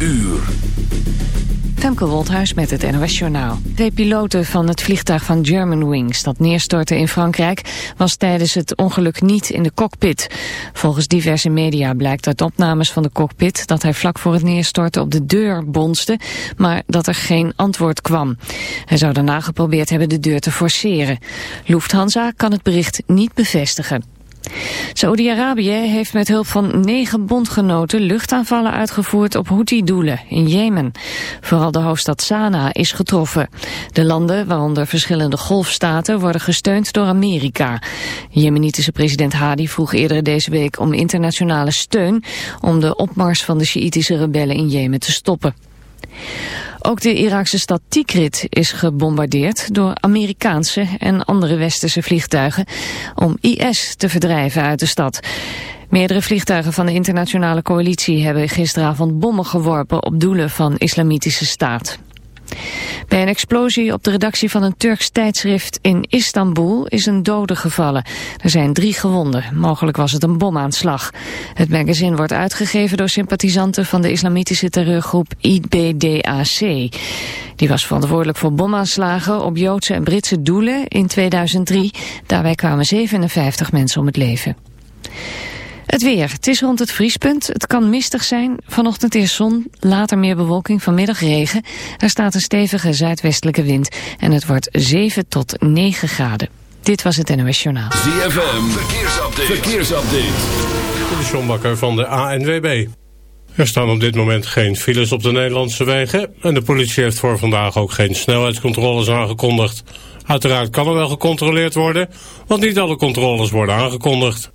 uur. Femke Woldhuis met het NOS Journaal. Twee piloten van het vliegtuig van Germanwings dat neerstortte in Frankrijk... was tijdens het ongeluk niet in de cockpit. Volgens diverse media blijkt uit opnames van de cockpit... dat hij vlak voor het neerstorten op de deur bonste... maar dat er geen antwoord kwam. Hij zou daarna geprobeerd hebben de deur te forceren. Lufthansa kan het bericht niet bevestigen. Saoedi-Arabië heeft met hulp van negen bondgenoten luchtaanvallen uitgevoerd op Houthi-doelen in Jemen. Vooral de hoofdstad Sanaa is getroffen. De landen, waaronder verschillende golfstaten, worden gesteund door Amerika. Jemenitische president Hadi vroeg eerder deze week om internationale steun om de opmars van de Sjiïtische rebellen in Jemen te stoppen. Ook de Iraakse stad Tikrit is gebombardeerd door Amerikaanse en andere westerse vliegtuigen om IS te verdrijven uit de stad. Meerdere vliegtuigen van de internationale coalitie hebben gisteravond bommen geworpen op doelen van islamitische staat. Bij een explosie op de redactie van een Turks tijdschrift in Istanbul is een dode gevallen. Er zijn drie gewonden. Mogelijk was het een bomaanslag. Het magazine wordt uitgegeven door sympathisanten van de islamitische terreurgroep IBDAC. Die was verantwoordelijk voor bomaanslagen op Joodse en Britse doelen in 2003. Daarbij kwamen 57 mensen om het leven. Het weer. Het is rond het vriespunt. Het kan mistig zijn. Vanochtend eerst zon, later meer bewolking, vanmiddag regen. Er staat een stevige zuidwestelijke wind en het wordt 7 tot 9 graden. Dit was het NOS Journaal. ZFM. Verkeersupdate. Verkeersupdate. De Sjombakker van de ANWB. Er staan op dit moment geen files op de Nederlandse wegen... en de politie heeft voor vandaag ook geen snelheidscontroles aangekondigd. Uiteraard kan er wel gecontroleerd worden, want niet alle controles worden aangekondigd.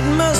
Atmosphere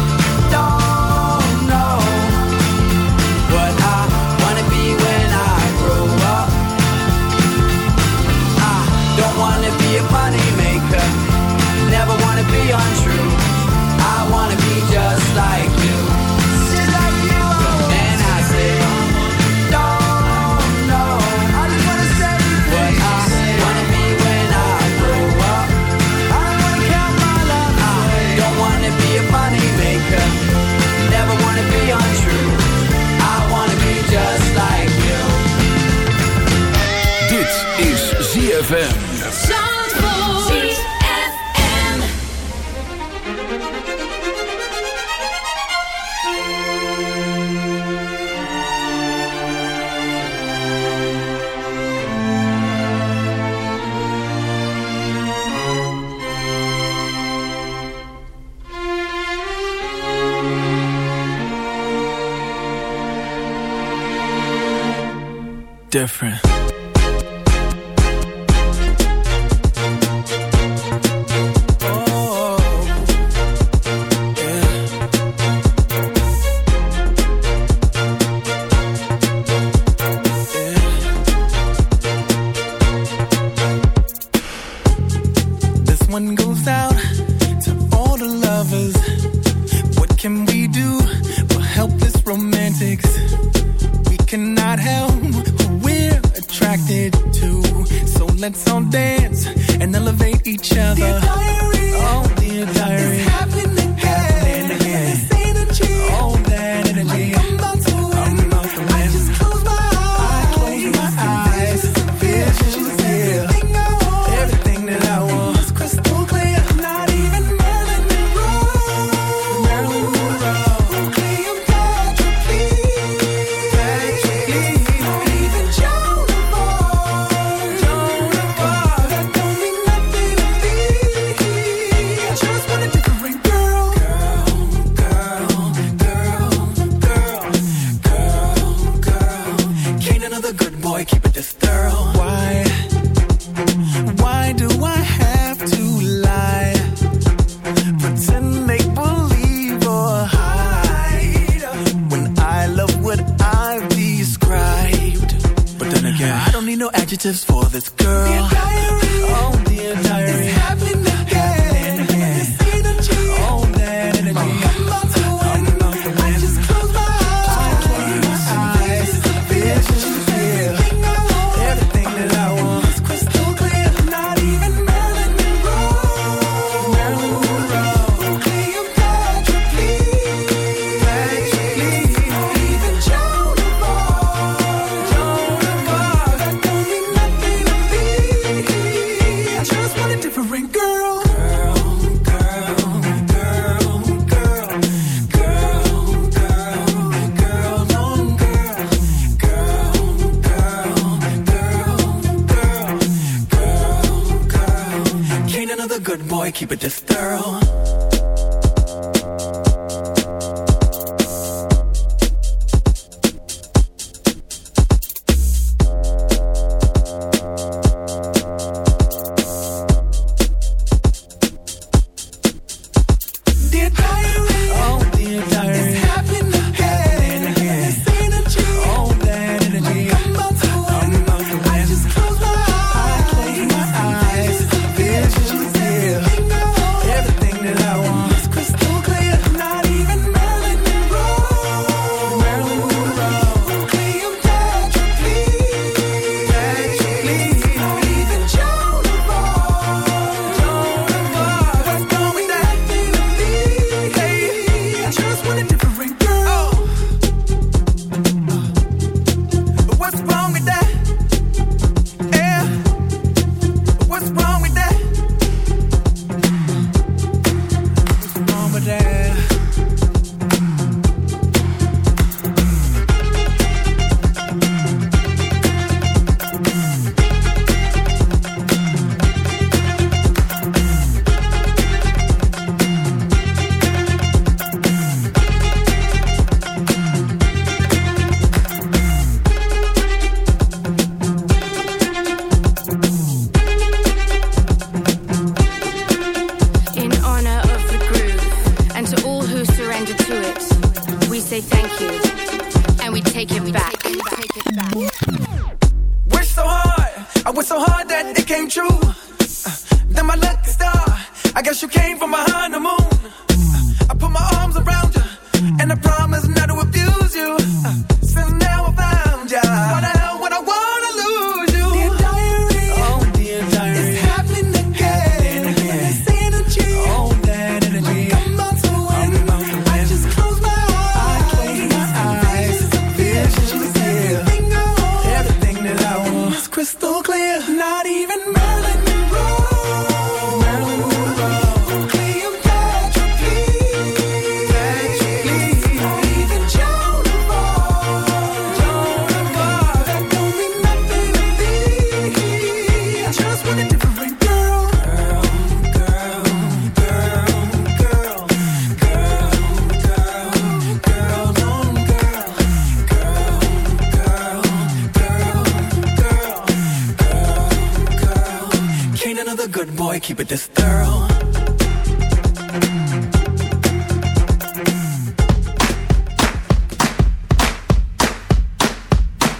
keep it this thorough?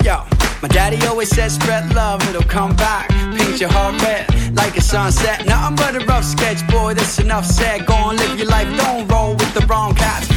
Yo, my daddy always said spread love, it'll come back. Paint your heart red like a sunset. Nothing but a rough sketch, boy, that's enough said. Go on, live your life, don't roll with the wrong cats.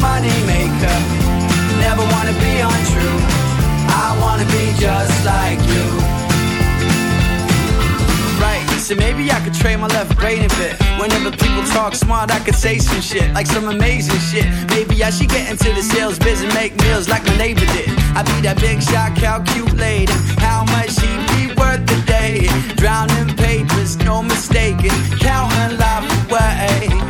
money maker, never wanna be untrue. I wanna be just like you. Right, so maybe I could trade my left brain a bit. Whenever people talk smart, I could say some shit, like some amazing shit. Maybe I should get into the sales biz and make meals like my neighbor did. I'd be that big shot, calculating how much he be worth a day. Drowning papers, no mistaking, counting life away.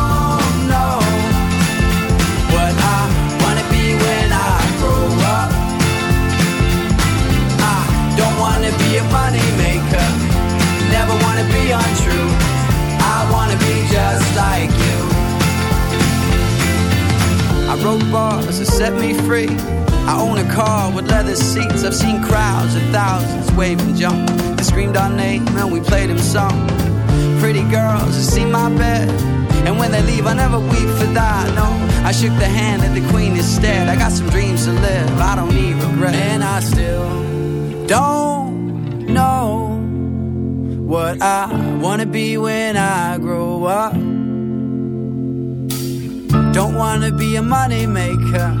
set me free. I own a car with leather seats. I've seen crowds of thousands wave and jump. They screamed our name and we played them song. Pretty girls that see my bed. And when they leave, I never weep for that. No, I shook the hand of the queen instead. I got some dreams to live. I don't need regret. And I still don't know what I wanna be when I grow up. Don't wanna be a money maker.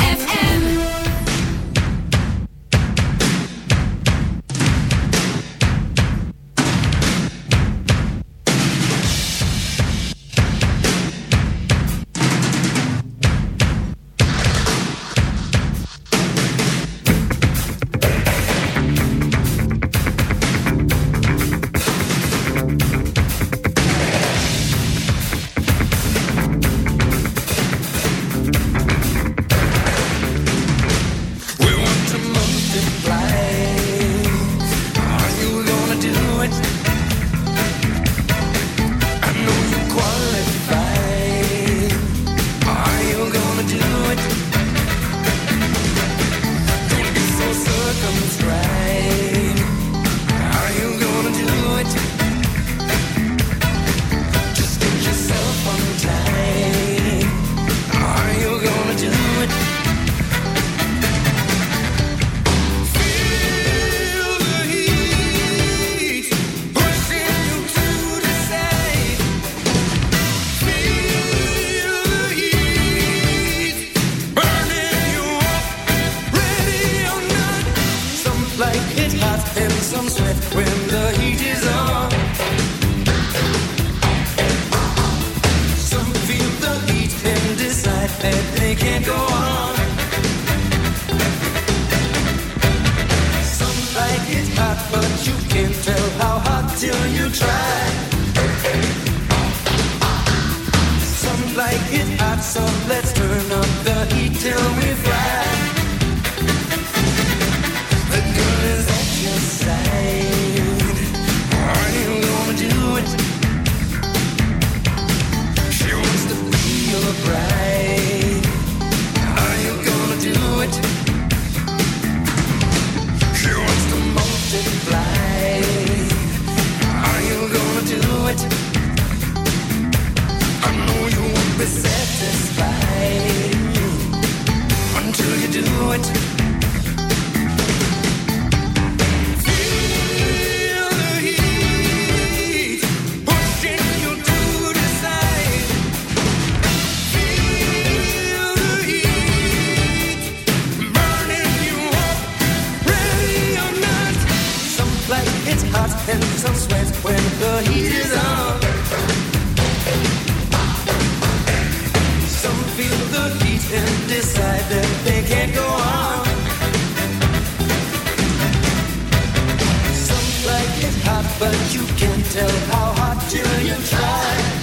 but you can tell how hard you try.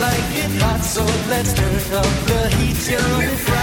Like it hot, so let's turn up the heat till we.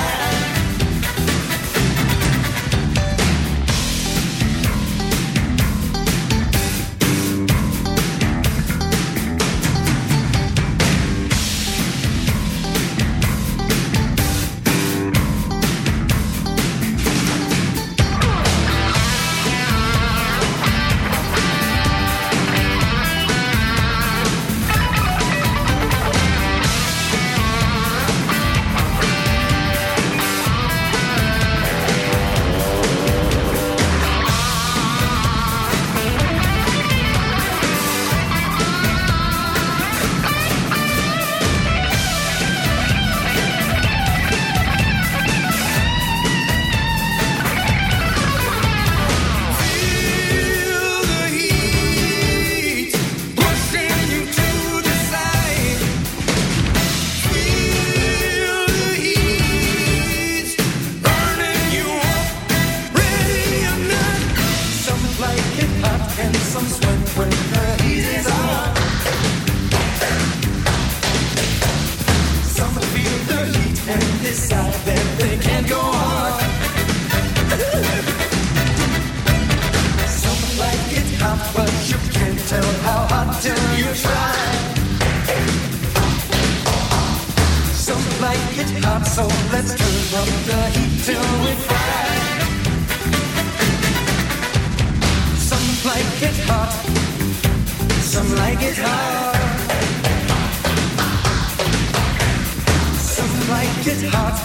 it hot,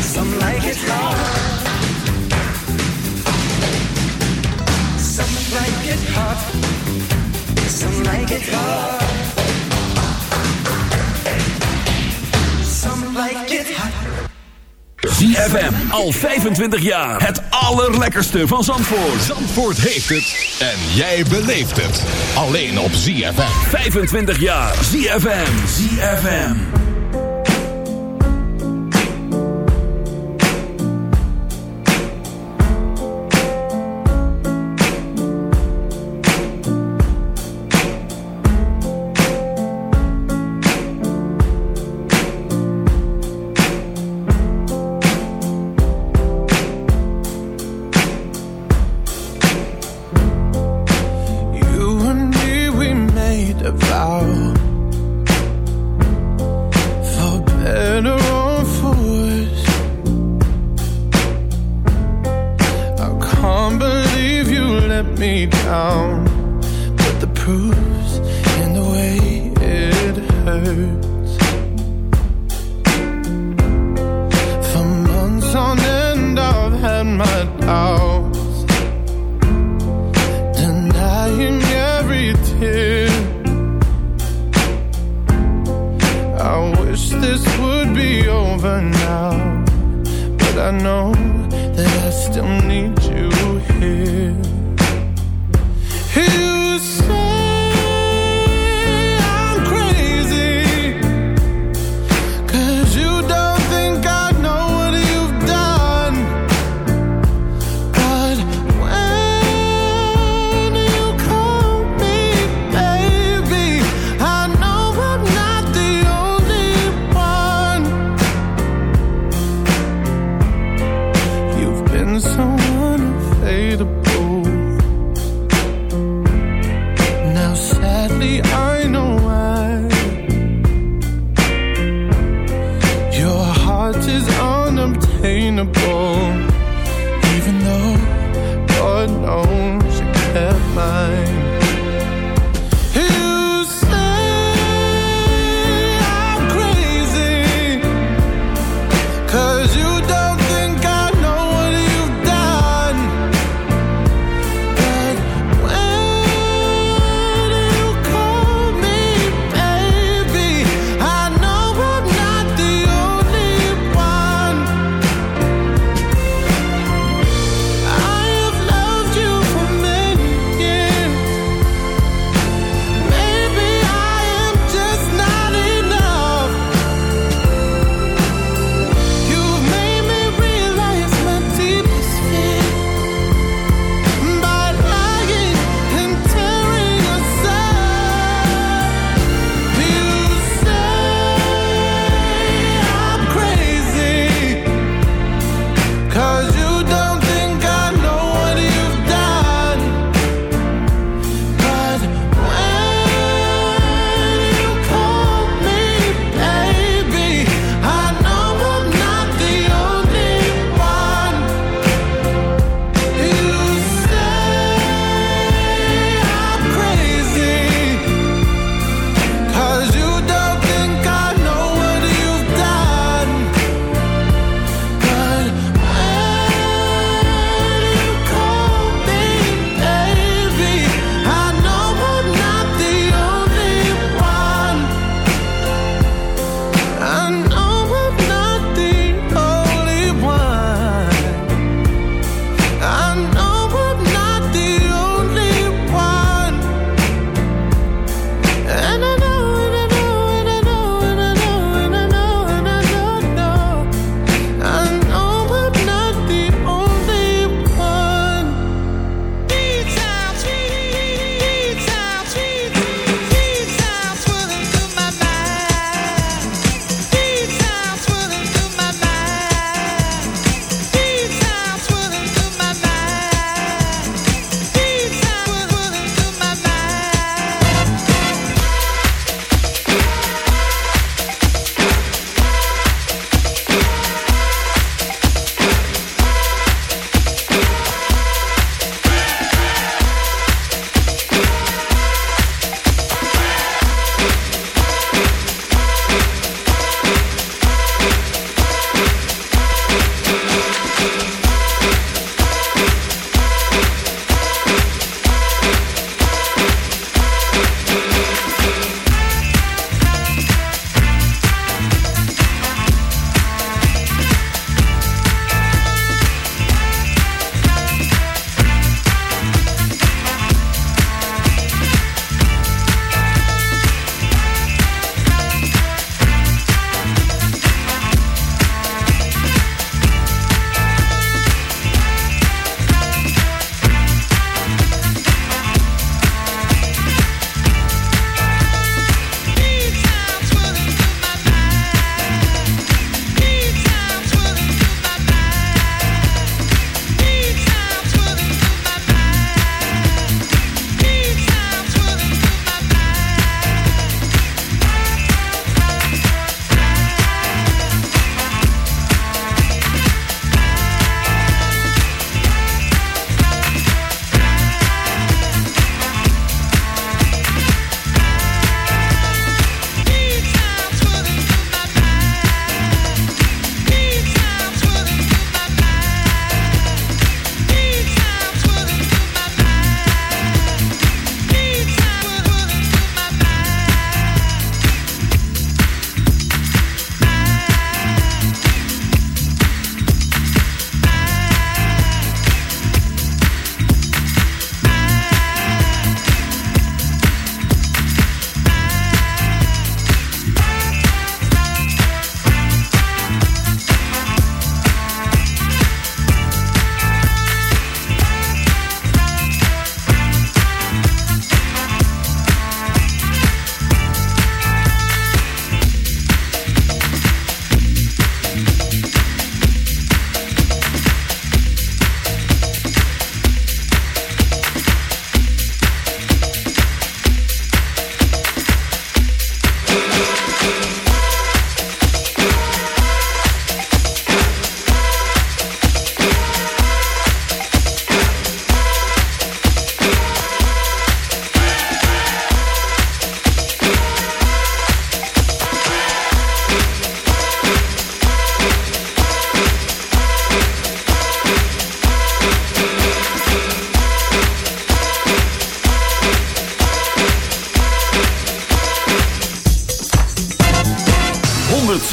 some like it hot. Some like it hot, some like ZFM, al 25 jaar. Het allerlekkerste van Zandvoort. Zandvoort heeft het en jij beleeft het. Alleen op ZFM. 25 jaar. ZFM. ZFM.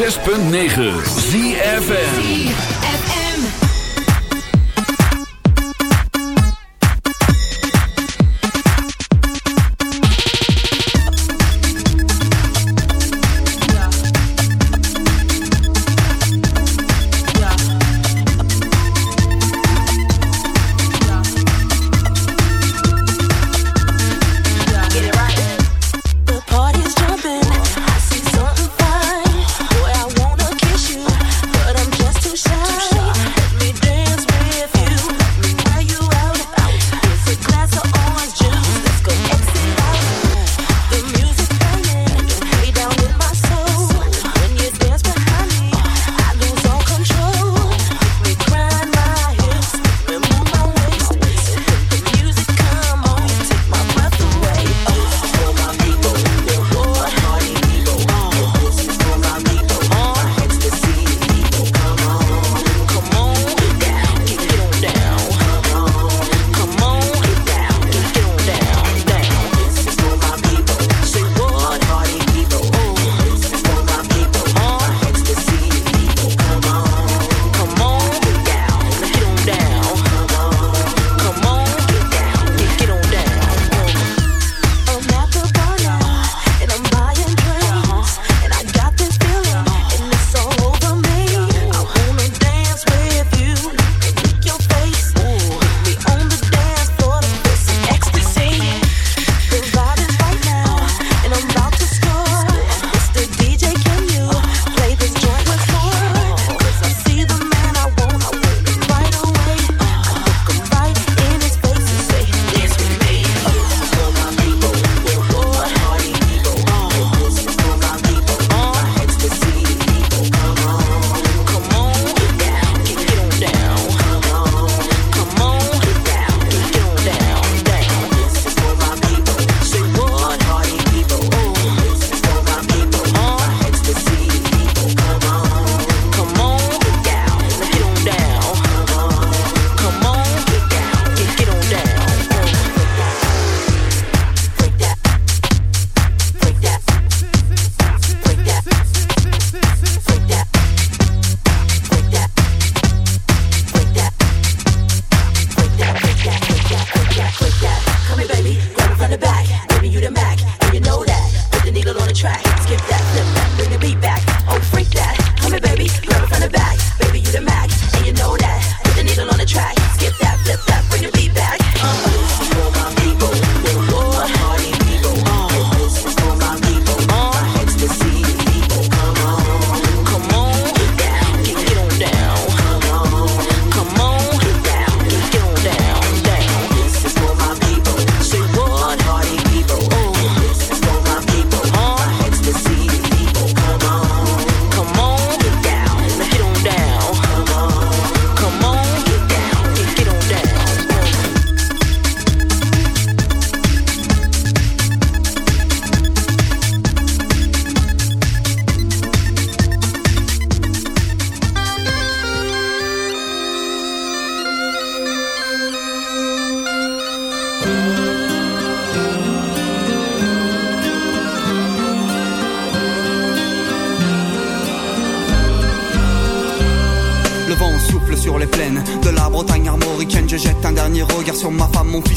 106.9 ZFN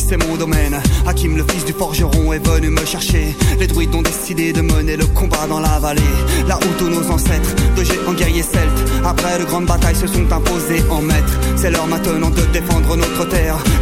c'est mon domaine. Hakim, le fils du forgeron, est venu me chercher. Les druides ont décidé de mener le combat dans la vallée. Là où tous nos ancêtres, de géants guerriers celtes, après de grandes batailles se sont imposés en maîtres. C'est l'heure maintenant de défendre notre terre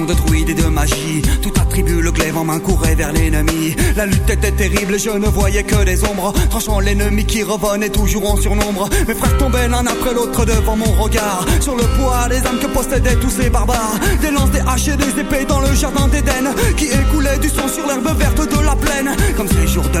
De druides et de magie. Tout attribue le glaive en main courait vers l'ennemi. La lutte était terrible je ne voyais que des ombres. Tranchant l'ennemi qui revenait toujours en surnombre. Mes frères tombaient l'un après l'autre devant mon regard. Sur le poids des âmes que possédaient tous ces barbares. Des lances, des haches et des épées dans le jardin d'Éden. Qui écoulait du sang sur l'herbe verte de la plaine. Comme ces jours de